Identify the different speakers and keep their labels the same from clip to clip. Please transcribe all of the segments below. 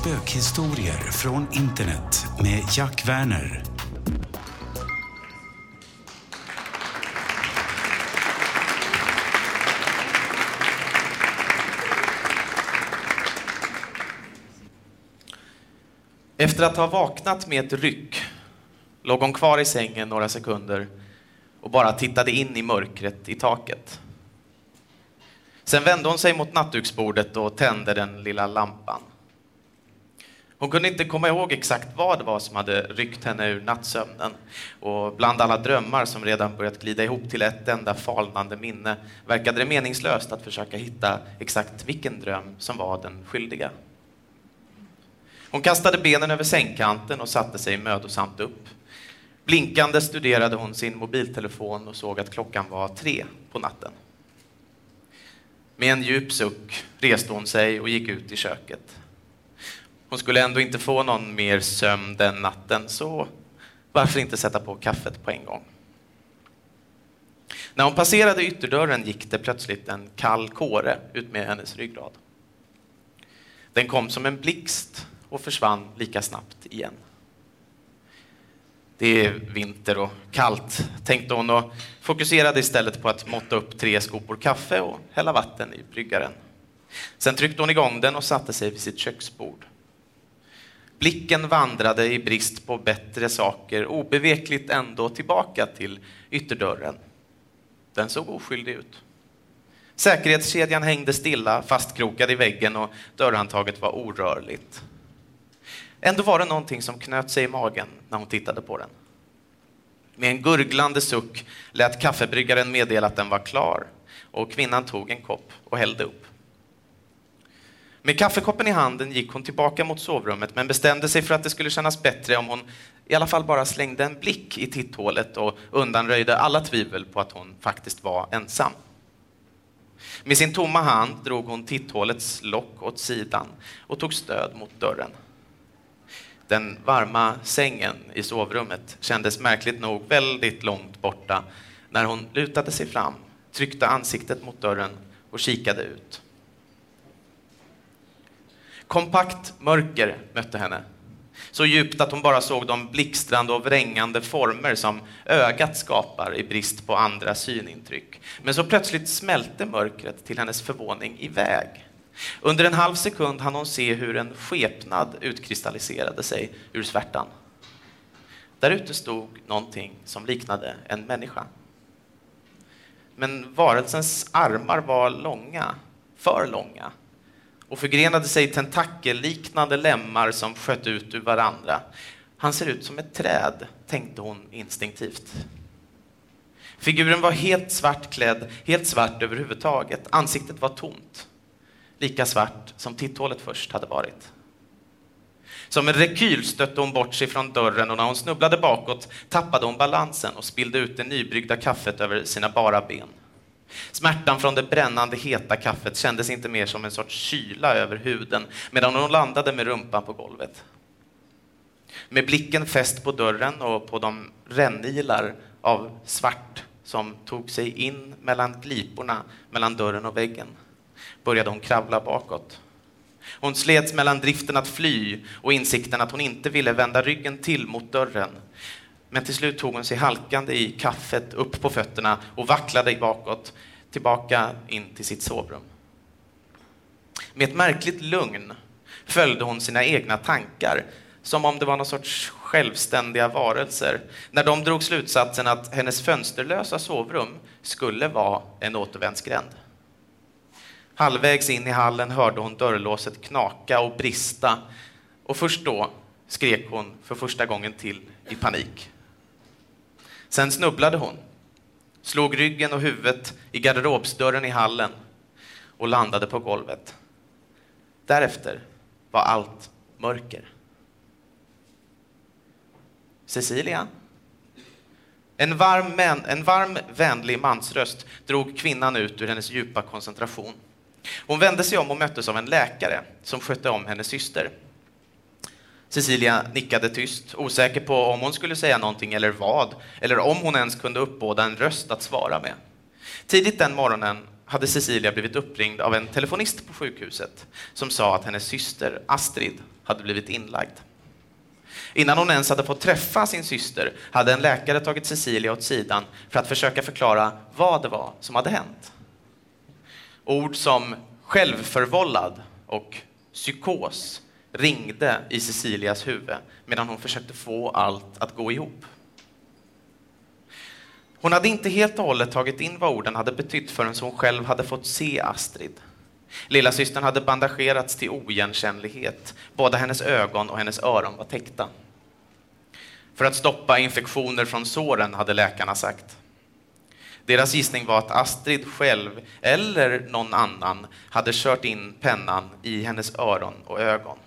Speaker 1: Spökhistorier från internet med Jack Werner.
Speaker 2: Efter att ha vaknat med ett ryck låg hon kvar i sängen några sekunder och bara tittade in i mörkret i taket. Sen vände hon sig mot nattduksbordet och tände den lilla lampan. Hon kunde inte komma ihåg exakt vad det var som hade ryckt henne ur nattsömnen. Och bland alla drömmar som redan börjat glida ihop till ett enda falnande minne verkade det meningslöst att försöka hitta exakt vilken dröm som var den skyldiga. Hon kastade benen över sängkanten och satte sig mödosamt upp. Blinkande studerade hon sin mobiltelefon och såg att klockan var tre på natten. Med en djup suck reste hon sig och gick ut i köket. Hon skulle ändå inte få någon mer sömn den natten, så varför inte sätta på kaffet på en gång? När hon passerade ytterdörren gick det plötsligt en kall kåre ut med hennes ryggrad. Den kom som en blixt och försvann lika snabbt igen. Det är vinter och kallt, tänkte hon och fokuserade istället på att måtta upp tre skopor kaffe och hälla vatten i bryggaren. Sen tryckte hon igång den och satte sig vid sitt köksbord. Blicken vandrade i brist på bättre saker obevekligt ändå tillbaka till ytterdörren. Den såg oskyldig ut. Säkerhetskedjan hängde stilla, fastkrokad i väggen och dörrhandtaget var orörligt. Ändå var det någonting som knöt sig i magen när hon tittade på den. Med en gurglande suck lät kaffebryggaren meddela att den var klar och kvinnan tog en kopp och hällde upp. Med kaffekoppen i handen gick hon tillbaka mot sovrummet men bestämde sig för att det skulle kännas bättre om hon i alla fall bara slängde en blick i titthålet och undanröjde alla tvivel på att hon faktiskt var ensam. Med sin tomma hand drog hon titthålets lock åt sidan och tog stöd mot dörren. Den varma sängen i sovrummet kändes märkligt nog väldigt långt borta när hon lutade sig fram, tryckte ansiktet mot dörren och kikade ut. Kompakt mörker mötte henne. Så djupt att hon bara såg de blixtrande och vrängande former som ögat skapar i brist på andra synintryck. Men så plötsligt smälte mörkret till hennes förvåning iväg. Under en halv sekund hann hon se hur en skepnad utkristalliserade sig ur svärtan. Där ute stod någonting som liknade en människa. Men varelsens armar var långa, för långa och förgrenade sig tentakelliknande lemmar som sköt ut ur varandra. Han ser ut som ett träd, tänkte hon instinktivt. Figuren var helt svart klädd, helt svart överhuvudtaget. Ansiktet var tomt lika svart som titthålet först hade varit. Som en rekyl stötte hon bort sig från dörren och när hon snubblade bakåt tappade hon balansen och spillde ut det nybryggda kaffet över sina bara ben. Smärtan från det brännande heta kaffet kändes inte mer som en sorts kyla över huden medan hon landade med rumpan på golvet. Med blicken fäst på dörren och på de rännilar av svart som tog sig in mellan gliporna mellan dörren och väggen började hon kravla bakåt. Hon slets mellan driften att fly och insikten att hon inte ville vända ryggen till mot dörren. Men till slut tog hon sig halkande i kaffet upp på fötterna och vacklade bakåt, tillbaka in till sitt sovrum. Med ett märkligt lugn följde hon sina egna tankar, som om det var någon sorts självständiga varelser, när de drog slutsatsen att hennes fönsterlösa sovrum skulle vara en återvändsgränd. Halvvägs in i hallen hörde hon dörrlåset knaka och brista och först då skrek hon för första gången till i panik. Sen snubblade hon, slog ryggen och huvudet i garderobsdörren i hallen och landade på golvet. Därefter var allt mörker. Cecilia? En varm, en varm, vänlig mansröst drog kvinnan ut ur hennes djupa koncentration. Hon vände sig om och möttes av en läkare som skötte om hennes syster. Cecilia nickade tyst, osäker på om hon skulle säga någonting eller vad, eller om hon ens kunde uppbåda en röst att svara med. Tidigt den morgonen hade Cecilia blivit uppringd av en telefonist på sjukhuset som sa att hennes syster Astrid hade blivit inlagd. Innan hon ens hade fått träffa sin syster hade en läkare tagit Cecilia åt sidan för att försöka förklara vad det var som hade hänt. Ord som självförvållad och psykos ringde i Cecilias huvud medan hon försökte få allt att gå ihop. Hon hade inte helt och hållet tagit in vad orden hade betytt förrän hon själv hade fått se Astrid. Lilla systern hade bandagerats till oigenkännlighet. Båda hennes ögon och hennes öron var täckta. För att stoppa infektioner från såren, hade läkarna sagt. Deras gissning var att Astrid själv, eller någon annan, hade kört in pennan i hennes öron och ögon.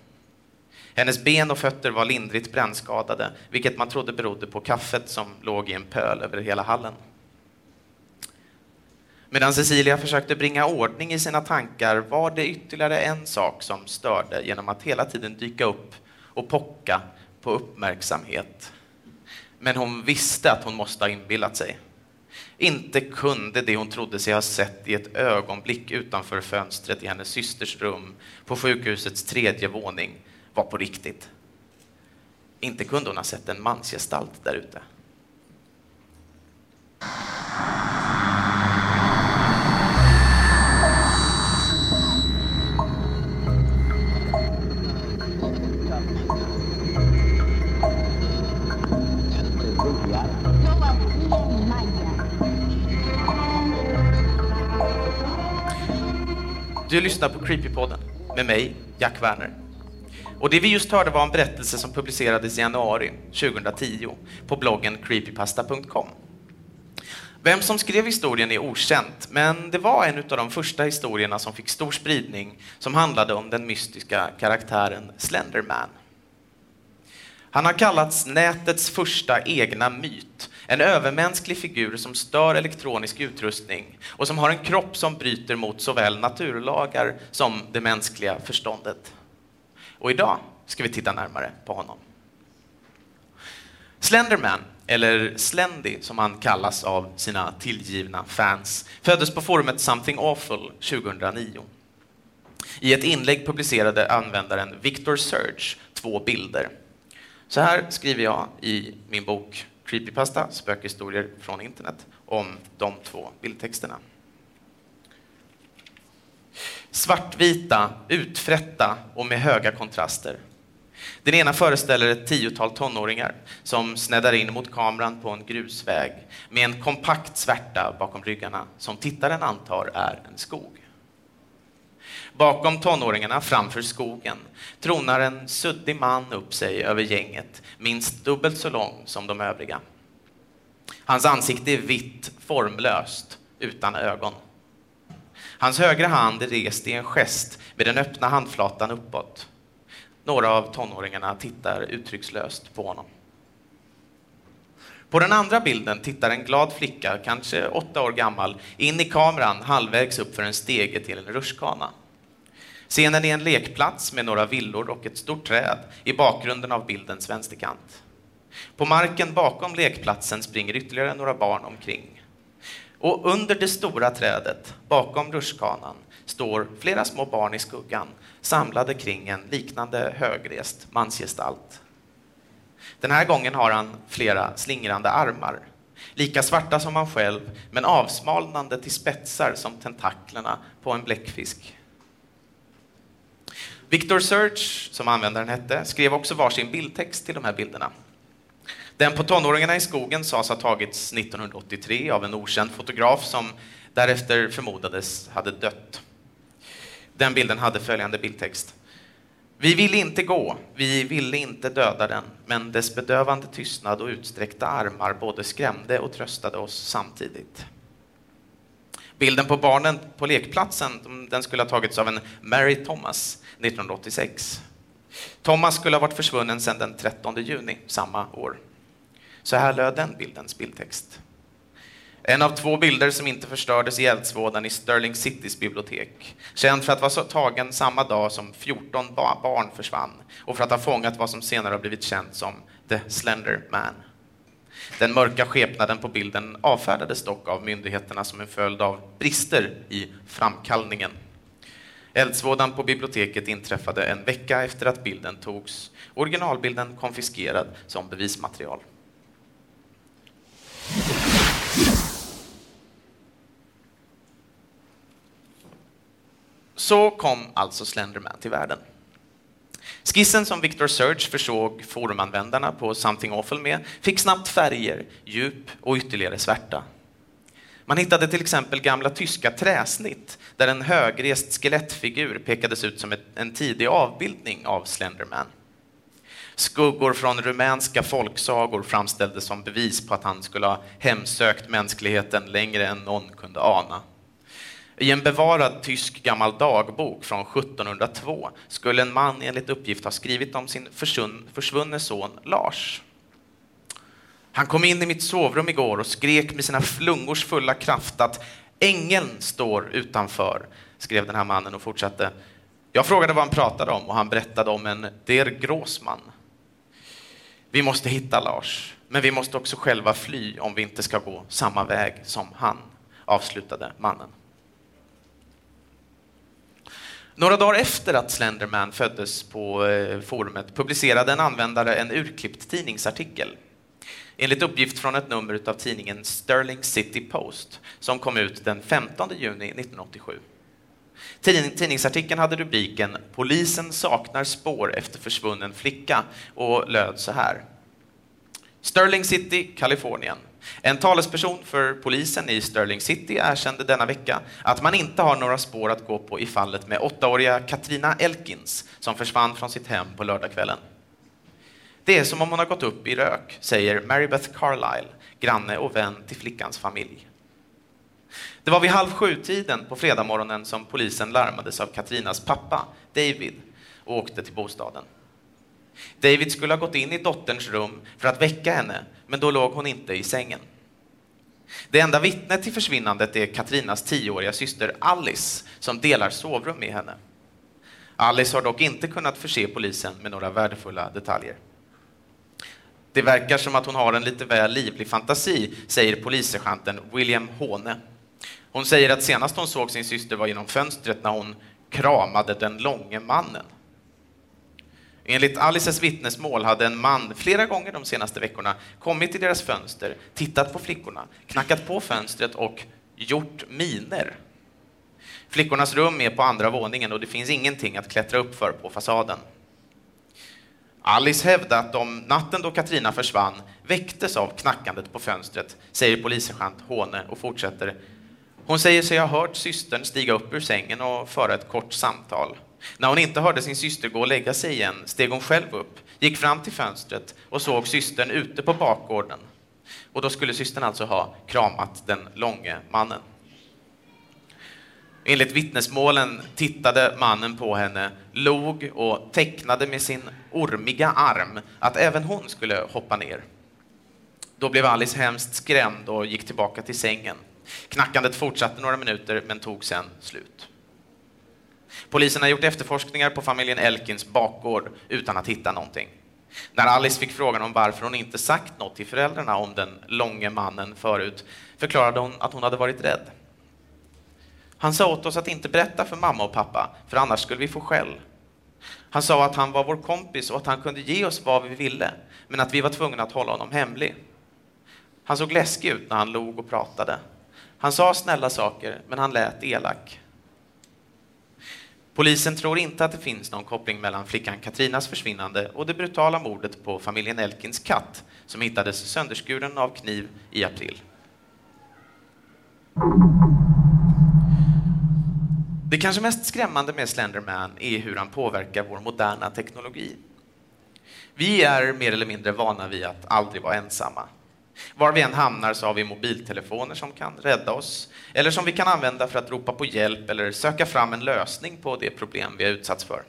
Speaker 2: Hennes ben och fötter var lindrigt brännskadade, vilket man trodde berodde på kaffet som låg i en pöl över hela hallen. Medan Cecilia försökte bringa ordning i sina tankar var det ytterligare en sak som störde genom att hela tiden dyka upp och pocka på uppmärksamhet. Men hon visste att hon måste ha inbillat sig. Inte kunde det hon trodde sig ha sett i ett ögonblick utanför fönstret i hennes systers rum på sjukhusets tredje våning var på riktigt. Inte kunde hon ha sett en mansgestalt där ute. Du lyssnar på Creepypodden med mig, Jack Werner. Och det vi just hörde var en berättelse som publicerades i januari 2010 på bloggen creepypasta.com. Vem som skrev historien är okänt, men det var en av de första historierna som fick stor spridning som handlade om den mystiska karaktären Slenderman. Han har kallats nätets första egna myt, en övermänsklig figur som stör elektronisk utrustning och som har en kropp som bryter mot såväl naturlagar som det mänskliga förståndet. Och idag ska vi titta närmare på honom. Slenderman, eller Slendy som han kallas av sina tillgivna fans, föddes på forumet Something Awful 2009. I ett inlägg publicerade användaren Victor Surge två bilder. Så här skriver jag i min bok Creepypasta, spökhistorier från internet, om de två bildtexterna. Svartvita, utfrätta och med höga kontraster. Den ena föreställer ett tiotal tonåringar som sneddar in mot kameran på en grusväg med en kompakt svärta bakom ryggarna som tittaren antar är en skog. Bakom tonåringarna, framför skogen, tronar en suddig man upp sig över gänget, minst dubbelt så lång som de övriga. Hans ansikte är vitt, formlöst, utan ögon. Hans högra hand är rest i en gest med den öppna handflatan uppåt. Några av tonåringarna tittar uttryckslöst på honom. På den andra bilden tittar en glad flicka, kanske åtta år gammal, in i kameran halvvägs upp för en stege till en rutschkana. Scenen är en lekplats med några villor och ett stort träd i bakgrunden av bildens vänsterkant. På marken bakom lekplatsen springer ytterligare några barn omkring. Och under det stora trädet, bakom rutschkanan, står flera små barn i skuggan samlade kring en liknande högrest mansgestalt. Den här gången har han flera slingrande armar, lika svarta som han själv, men avsmalnande till spetsar som tentaklerna på en bläckfisk. Victor Search, som användaren hette, skrev också varsin bildtext till de här bilderna. Den på tonåringarna i skogen sades ha tagits 1983 av en okänd fotograf som därefter förmodades hade dött. Den bilden hade följande bildtext. Vi ville inte gå, vi ville inte döda den, men dess bedövande tystnad och utsträckta armar både skrämde och tröstade oss samtidigt. Bilden på barnen på lekplatsen den skulle ha tagits av en Mary Thomas 1986. Thomas skulle ha varit försvunnen sedan den 13 juni samma år. Så här löd den bildens bildtext. En av två bilder som inte förstördes i eldsvådan i Sterling Citys bibliotek. Känd för att vara tagen samma dag som 14 barn försvann och för att ha fångat vad som senare har blivit känt som The Slender Man. Den mörka skepnaden på bilden avfärdades dock av myndigheterna som en följd av brister i framkallningen. Eldsvådan på biblioteket inträffade en vecka efter att bilden togs. Originalbilden konfiskerad som bevismaterial. Så kom alltså Slenderman till världen. Skissen som Victor Surge försåg forumanvändarna på Something Awful med fick snabbt färger, djup och ytterligare svärta. Man hittade till exempel gamla tyska träsnitt där en högrest skelettfigur pekades ut som en tidig avbildning av Slenderman. Skuggor från rumänska folksagor framställdes som bevis på att han skulle ha hemsökt mänskligheten längre än någon kunde ana. I en bevarad tysk gammal dagbok från 1702 skulle en man enligt uppgift ha skrivit om sin försvunne son Lars. Han kom in i mitt sovrum igår och skrek med sina flungors fulla kraft att ängeln står utanför, skrev den här mannen och fortsatte. Jag frågade vad han pratade om och han berättade om en Der Gråsman. Vi måste hitta Lars, men vi måste också själva fly om vi inte ska gå samma väg som han, avslutade mannen. Några dagar efter att Slenderman föddes på eh, forumet publicerade en användare en urklippt tidningsartikel. Enligt uppgift från ett nummer av tidningen Sterling City Post som kom ut den 15 juni 1987. Tidningsartikeln hade rubriken “Polisen saknar spår efter försvunnen flicka” och löd så här. Sterling City, Kalifornien. En talesperson för polisen i Sterling City erkände denna vecka att man inte har några spår att gå på i fallet med åttaåriga Katrina Elkins som försvann från sitt hem på lördagskvällen. Det är som om hon har gått upp i rök, säger Mary Beth Carlisle, granne och vän till flickans familj. Det var vid halv sju-tiden på fredagsmorgonen som polisen larmades av Katrinas pappa, David, och åkte till bostaden. David skulle ha gått in i dotterns rum för att väcka henne, men då låg hon inte i sängen. Det enda vittnet till försvinnandet är Katrinas tioåriga syster Alice, som delar sovrum med henne. Alice har dock inte kunnat förse polisen med några värdefulla detaljer. Det verkar som att hon har en lite väl livlig fantasi, säger polissergeanten William Hone. Hon säger att senast hon såg sin syster var genom fönstret när hon kramade den långe mannen. Enligt Alices vittnesmål hade en man flera gånger de senaste veckorna kommit till deras fönster, tittat på flickorna, knackat på fönstret och gjort miner. Flickornas rum är på andra våningen och det finns ingenting att klättra upp för på fasaden. Alice hävdade att om natten då Katrina försvann väcktes av knackandet på fönstret, säger polissergeant Håne och fortsätter. Hon säger sig ha hört systern stiga upp ur sängen och föra ett kort samtal. När hon inte hörde sin syster gå och lägga sig igen steg hon själv upp, gick fram till fönstret och såg systern ute på bakgården. Och då skulle systern alltså ha kramat den långe mannen. Enligt vittnesmålen tittade mannen på henne, log och tecknade med sin ormiga arm att även hon skulle hoppa ner. Då blev Alice hemskt skrämd och gick tillbaka till sängen. Knackandet fortsatte några minuter men tog sen slut. Polisen har gjort efterforskningar på familjen Elkins bakgård utan att hitta någonting. När Alice fick frågan om varför hon inte sagt något till föräldrarna om den långe mannen förut förklarade hon att hon hade varit rädd. Han sa åt oss att inte berätta för mamma och pappa, för annars skulle vi få skäll. Han sa att han var vår kompis och att han kunde ge oss vad vi ville, men att vi var tvungna att hålla honom hemlig. Han såg läskig ut när han log och pratade. Han sa snälla saker, men han lät elak. Polisen tror inte att det finns någon koppling mellan flickan Katrinas försvinnande och det brutala mordet på familjen Elkins katt som hittades sönderskuren av kniv i april. Det kanske mest skrämmande med Slenderman är hur han påverkar vår moderna teknologi. Vi är mer eller mindre vana vid att aldrig vara ensamma. Var vi än hamnar så har vi mobiltelefoner som kan rädda oss, eller som vi kan använda för att ropa på hjälp eller söka fram en lösning på det problem vi har utsatts för.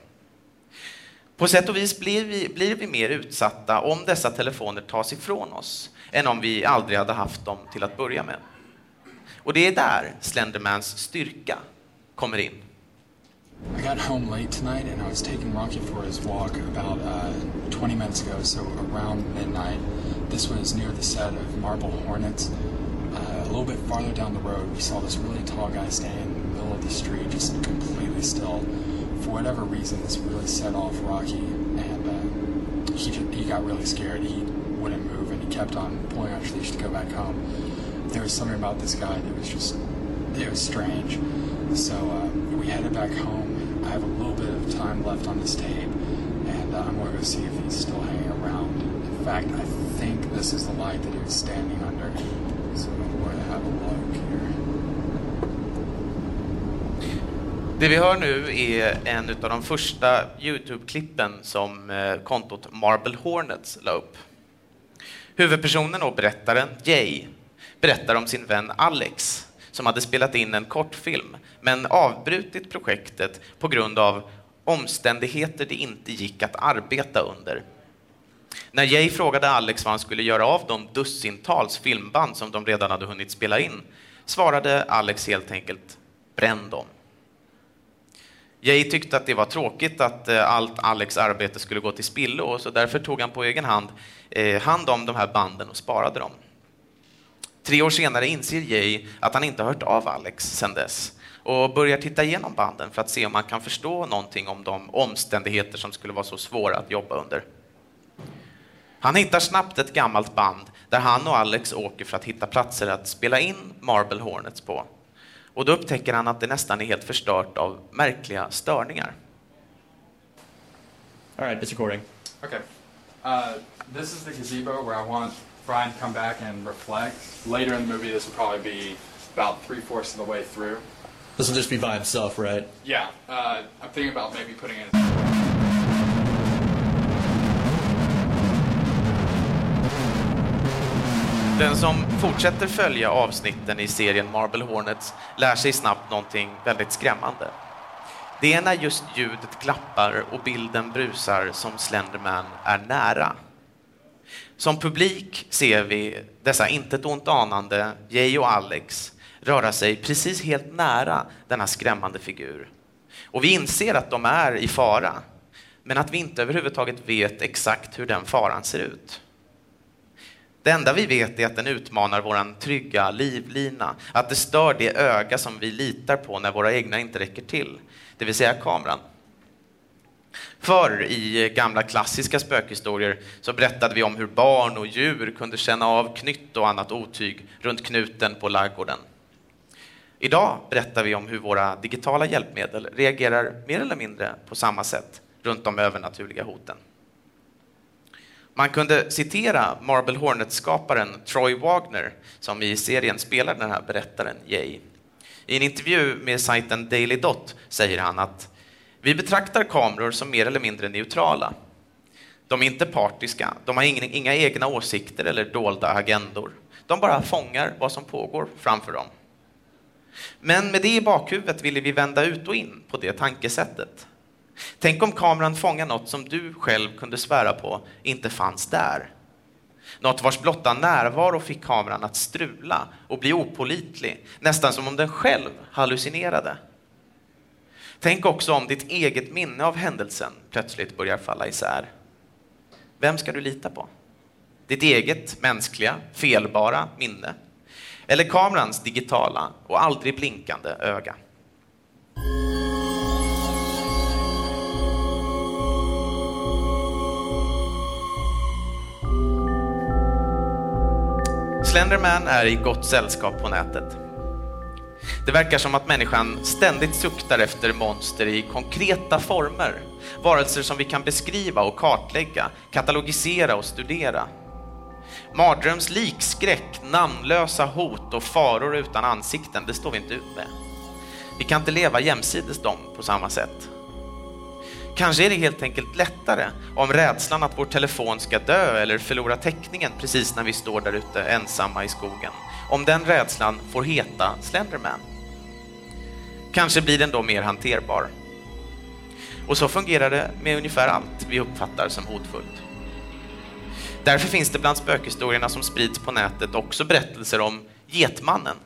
Speaker 2: På sätt och vis blir vi, blir vi mer utsatta om dessa telefoner tas ifrån oss, än om vi aldrig hade haft dem till att börja med. Och det är där Slendermans styrka kommer in.
Speaker 3: I got home late tonight and I was taking Rocky for his walk about uh, 20 minutes ago, so around midnight. This was near the set of Marble Hornets. Uh, a little bit farther down the road, we saw this really tall guy standing in the middle of the street, just completely still. For whatever reason, this really set off Rocky, and uh, he just, he got really scared. He wouldn't move, and he kept on pulling on his leash to go back home. There was something about this guy that was just it was strange. So uh, we headed back home. I have a little bit of time left on this tape, and uh, I'm going to go see if he's still hanging around. In fact, I this is the light that he was standing under. So I'm going to have a look here.
Speaker 2: Det vi hör nu är en av de första Youtube-klippen som eh, kontot Marble Hornets la upp. Huvudpersonen och berättaren, Jay, berättar om sin vän Alex som hade spelat in en kortfilm men avbrutit projektet på grund av omständigheter det inte gick att arbeta under. När Jay frågade Alex vad han skulle göra av de dussintals filmband som de redan hade hunnit spela in svarade Alex helt enkelt bränn dem. Jay tyckte att det var tråkigt att eh, allt Alex arbete skulle gå till spillo och så därför tog han på egen hand eh, hand om de här banden och sparade dem. Tre år senare inser Jay att han inte har hört av Alex sedan dess och börjar titta igenom banden för att se om han kan förstå någonting om de omständigheter som skulle vara så svåra att jobba under. Han hittar snabbt ett gammalt band där han och Alex åker för att hitta platser att spela in Marble Hornets på. Och då upptäcker han att det nästan är helt förstört av märkliga störningar.
Speaker 4: All right, it's recording.
Speaker 5: Okay. Uh, this is the gazebo where I want Brian to come back and reflect. Later in the movie, this will probably be about three fourths of the way through.
Speaker 4: This will just be by himself, right?
Speaker 5: Yeah, uh, I'm thinking about maybe putting in.
Speaker 2: Den som fortsätter följa avsnitten i serien Marble Hornets lär sig snabbt någonting väldigt skrämmande. Det är när just ljudet klappar och bilden brusar som Slenderman är nära. Som publik ser vi dessa intet ont anande Jay och Alex röra sig precis helt nära denna skrämmande figur. Och vi inser att de är i fara, men att vi inte överhuvudtaget vet exakt hur den faran ser ut. Det enda vi vet är att den utmanar vår trygga livlina, att det stör det öga som vi litar på när våra egna inte räcker till, det vill säga kameran. Förr i gamla klassiska spökhistorier så berättade vi om hur barn och djur kunde känna av knytt och annat otyg runt knuten på laggården. Idag berättar vi om hur våra digitala hjälpmedel reagerar mer eller mindre på samma sätt runt de övernaturliga hoten. Man kunde citera Marble Hornet-skaparen Troy Wagner som i serien spelar den här berättaren Jay. I en intervju med sajten Daily Dot säger han att vi betraktar kameror som mer eller mindre neutrala. De är inte partiska, de har inga egna åsikter eller dolda agendor. De bara fångar vad som pågår framför dem. Men med det i bakhuvudet ville vi vända ut och in på det tankesättet. Tänk om kameran fångar något som du själv kunde svära på inte fanns där. Något vars blotta närvaro fick kameran att strula och bli opolitlig, nästan som om den själv hallucinerade. Tänk också om ditt eget minne av händelsen plötsligt börjar falla isär. Vem ska du lita på? Ditt eget mänskliga, felbara minne? Eller kamerans digitala och aldrig blinkande öga? Slenderman är i gott sällskap på nätet. Det verkar som att människan ständigt suktar efter monster i konkreta former. Varelser som vi kan beskriva och kartlägga, katalogisera och studera. Mardrömslik skräck, namnlösa hot och faror utan ansikten, det står vi inte ut med. Vi kan inte leva jämsides dem på samma sätt. Kanske är det helt enkelt lättare om rädslan att vår telefon ska dö eller förlora täckningen precis när vi står där ute ensamma i skogen. Om den rädslan får heta Slenderman. Kanske blir den då mer hanterbar. Och så fungerar det med ungefär allt vi uppfattar som hotfullt. Därför finns det bland spökhistorierna som sprids på nätet också berättelser om Getmannen.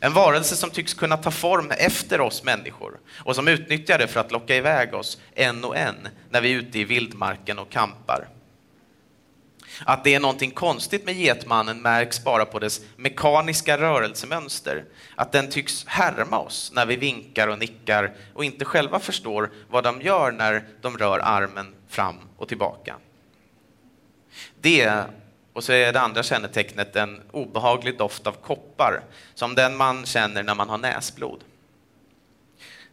Speaker 2: En varelse som tycks kunna ta form efter oss människor och som utnyttjar det för att locka iväg oss en och en när vi är ute i vildmarken och kampar. Att det är någonting konstigt med getmannen märks bara på dess mekaniska rörelsemönster. Att den tycks härma oss när vi vinkar och nickar och inte själva förstår vad de gör när de rör armen fram och tillbaka. Det, och så är det andra kännetecknet en obehaglig doft av koppar, som den man känner när man har näsblod.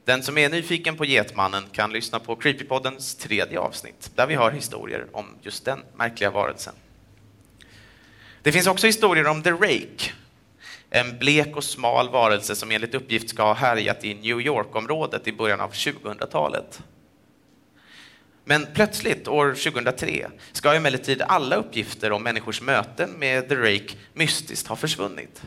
Speaker 2: Den som är nyfiken på Getmannen kan lyssna på Creepypoddens tredje avsnitt, där vi har historier om just den märkliga varelsen. Det finns också historier om The Rake, en blek och smal varelse som enligt uppgift ska ha härjat i New York-området i början av 2000-talet. Men plötsligt, år 2003, ska emellertid alla uppgifter om människors möten med The Rake mystiskt ha försvunnit.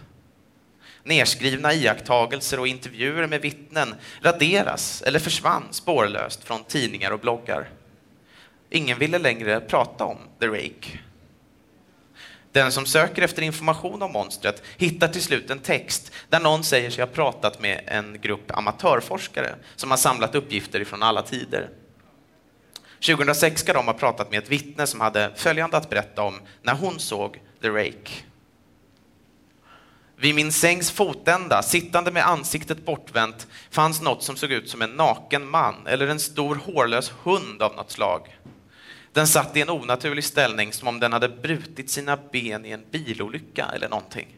Speaker 2: Nerskrivna iakttagelser och intervjuer med vittnen raderas eller försvann spårlöst från tidningar och bloggar. Ingen ville längre prata om The Rake. Den som söker efter information om monstret hittar till slut en text där någon säger sig ha pratat med en grupp amatörforskare som har samlat uppgifter från alla tider. 2006 ska de ha pratat med ett vittne som hade följande att berätta om när hon såg The Rake. Vid min sängs fotända, sittande med ansiktet bortvänt, fanns något som såg ut som en naken man eller en stor hårlös hund av något slag. Den satt i en onaturlig ställning som om den hade brutit sina ben i en bilolycka eller någonting.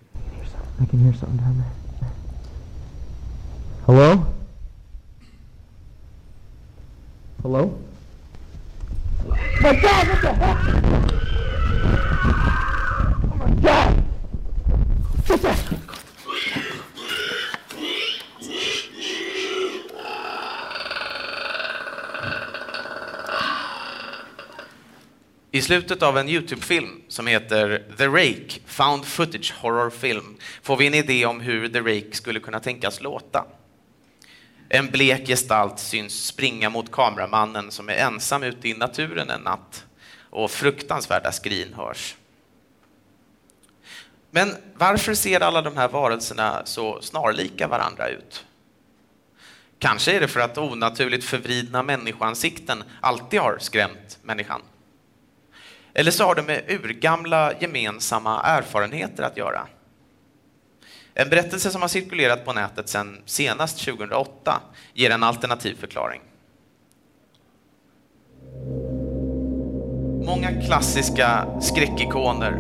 Speaker 6: I can hear something down there. Hello? Hello? My God, what the heck? Oh my God! What the?
Speaker 2: I slutet av en Youtube-film som heter The Rake, Found Footage Horror Film, får vi en idé om hur The Rake skulle kunna tänkas låta. En blek gestalt syns springa mot kameramannen som är ensam ute i naturen en natt och fruktansvärda skrin hörs. Men varför ser alla de här varelserna så snarlika varandra ut? Kanske är det för att onaturligt förvridna människoansikten alltid har skrämt människan. Eller så har det med urgamla gemensamma erfarenheter att göra. En berättelse som har cirkulerat på nätet sedan senast 2008 ger en alternativ förklaring. Många klassiska skräckikoner,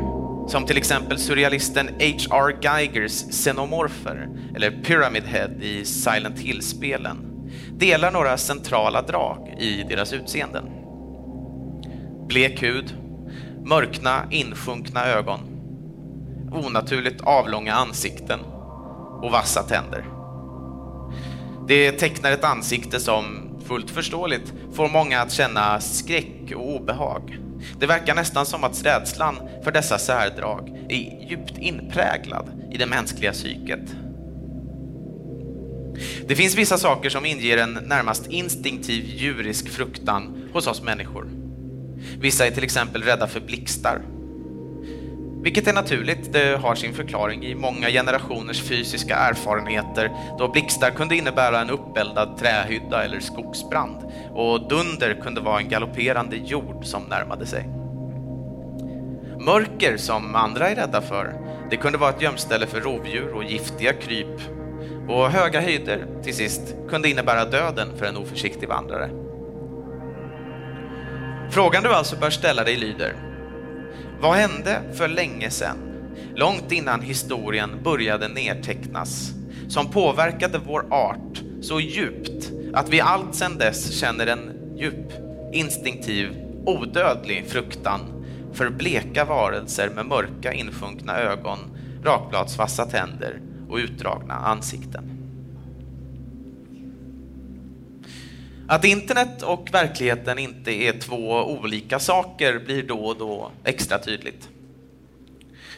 Speaker 2: som till exempel surrealisten H.R. Geigers xenomorfer eller Pyramid Head i Silent Hill-spelen, delar några centrala drag i deras utseenden. Blek hud, mörkna, insjunkna ögon, onaturligt avlånga ansikten och vassa tänder. Det tecknar ett ansikte som, fullt förståeligt, får många att känna skräck och obehag. Det verkar nästan som att rädslan för dessa särdrag är djupt inpräglad i det mänskliga psyket. Det finns vissa saker som inger en närmast instinktiv djurisk fruktan hos oss människor. Vissa är till exempel rädda för blixtar. Vilket är naturligt, det har sin förklaring i många generationers fysiska erfarenheter då blixtar kunde innebära en uppeldad trähydda eller skogsbrand och dunder kunde vara en galopperande jord som närmade sig. Mörker, som andra är rädda för, det kunde vara ett gömställe för rovdjur och giftiga kryp. Och höga höjder, till sist, kunde innebära döden för en oförsiktig vandrare. Frågan du alltså bör ställa dig lyder. Vad hände för länge sedan, långt innan historien började nedtecknas, som påverkade vår art så djupt att vi allt sedan dess känner en djup, instinktiv, odödlig fruktan för bleka varelser med mörka insjunkna ögon, rakbladsvassa tänder och utdragna ansikten. Att internet och verkligheten inte är två olika saker blir då och då extra tydligt.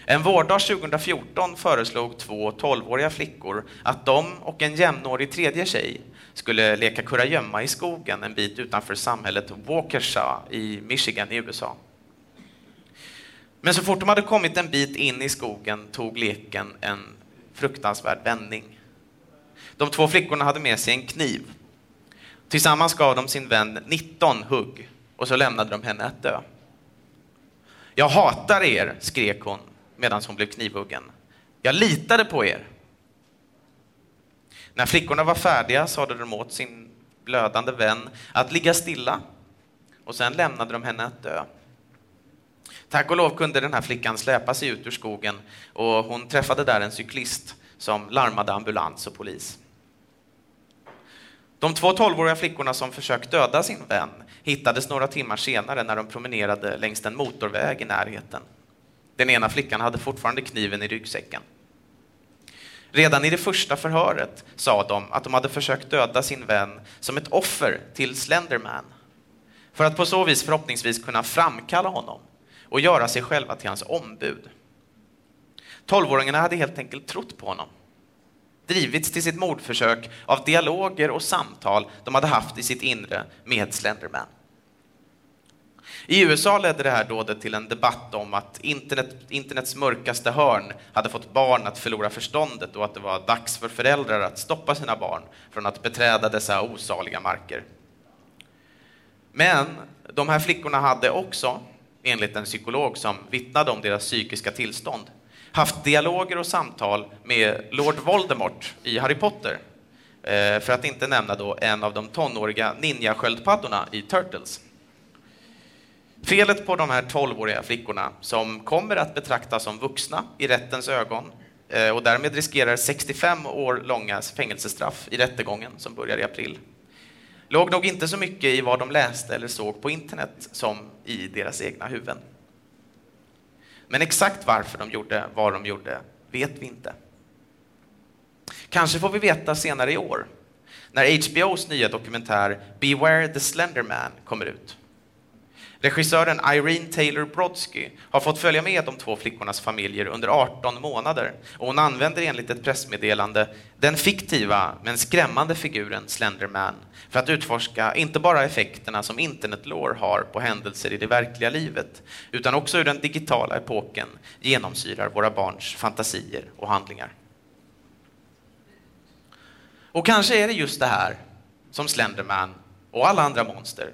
Speaker 2: En vårdag 2014 föreslog två 12-åriga flickor att de och en jämnårig tredje tjej skulle leka kurragömma i skogen en bit utanför samhället Waukesha i Michigan i USA. Men så fort de hade kommit en bit in i skogen tog leken en fruktansvärd vändning. De två flickorna hade med sig en kniv Tillsammans gav de sin vän 19 hugg och så lämnade de henne att dö. Jag hatar er, skrek hon medan hon blev knivhuggen. Jag litade på er. När flickorna var färdiga sade de åt sin blödande vän att ligga stilla och sen lämnade de henne att dö. Tack och lov kunde den här flickan släpa sig ut ur skogen och hon träffade där en cyklist som larmade ambulans och polis. De två tolvåriga flickorna som försökt döda sin vän hittades några timmar senare när de promenerade längs en motorväg i närheten. Den ena flickan hade fortfarande kniven i ryggsäcken. Redan i det första förhöret sa de att de hade försökt döda sin vän som ett offer till Slenderman för att på så vis förhoppningsvis kunna framkalla honom och göra sig själva till hans ombud. Tolvåringarna hade helt enkelt trott på honom drivits till sitt mordförsök av dialoger och samtal de hade haft i sitt inre med Slenderman. I USA ledde det här dådet till en debatt om att internet, internets mörkaste hörn hade fått barn att förlora förståndet och att det var dags för föräldrar att stoppa sina barn från att beträda dessa osaliga marker. Men de här flickorna hade också, enligt en psykolog som vittnade om deras psykiska tillstånd, haft dialoger och samtal med Lord Voldemort i Harry Potter. Eh, för att inte nämna då en av de tonåriga ninjasköldpaddorna i Turtles. Felet på de här 12-åriga flickorna, som kommer att betraktas som vuxna i rättens ögon eh, och därmed riskerar 65 år långa fängelsestraff i rättegången som börjar i april, låg nog inte så mycket i vad de läste eller såg på internet som i deras egna huvuden. Men exakt varför de gjorde vad de gjorde vet vi inte. Kanske får vi veta senare i år, när HBOs nya dokumentär Beware the Slender Man kommer ut. Regissören Irene Taylor Brodsky har fått följa med de två flickornas familjer under 18 månader och hon använder enligt ett pressmeddelande den fiktiva men skrämmande figuren Slenderman för att utforska inte bara effekterna som internetlår har på händelser i det verkliga livet utan också hur den digitala epoken genomsyrar våra barns fantasier och handlingar. Och kanske är det just det här som Slenderman och alla andra monster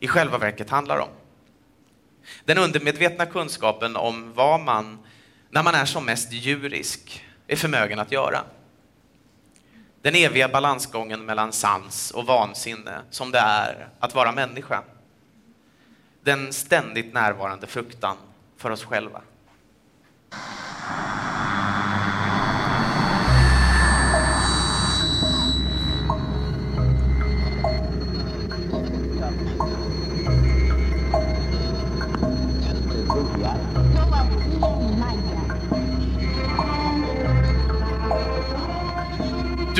Speaker 2: i själva verket handlar om. Den undermedvetna kunskapen om vad man, när man är som mest djurisk, är förmögen att göra. Den eviga balansgången mellan sans och vansinne som det är att vara människa. Den ständigt närvarande fruktan för oss själva.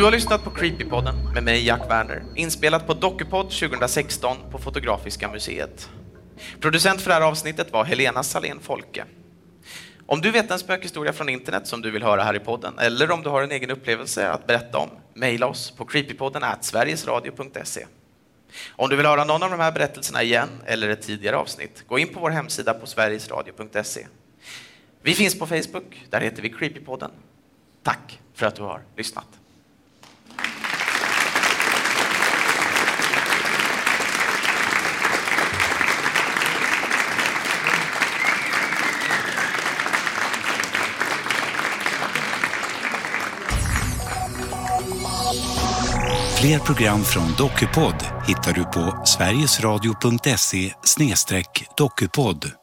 Speaker 2: Du har lyssnat på Creepypodden med mig, Jack Werner, inspelat på Dockupod 2016 på Fotografiska museet. Producent för det här avsnittet var Helena Salén Folke. Om du vet en spökhistoria från internet som du vill höra här i podden, eller om du har en egen upplevelse att berätta om, mejla oss på creepypodden sverigesradio.se. Om du vill höra någon av de här berättelserna igen, eller ett tidigare avsnitt, gå in på vår hemsida på sverigesradio.se. Vi finns på Facebook, där heter vi Creepypodden. Tack för att du har lyssnat.
Speaker 1: Fler program från Dockupod hittar du på sverigesradio.se dokupod.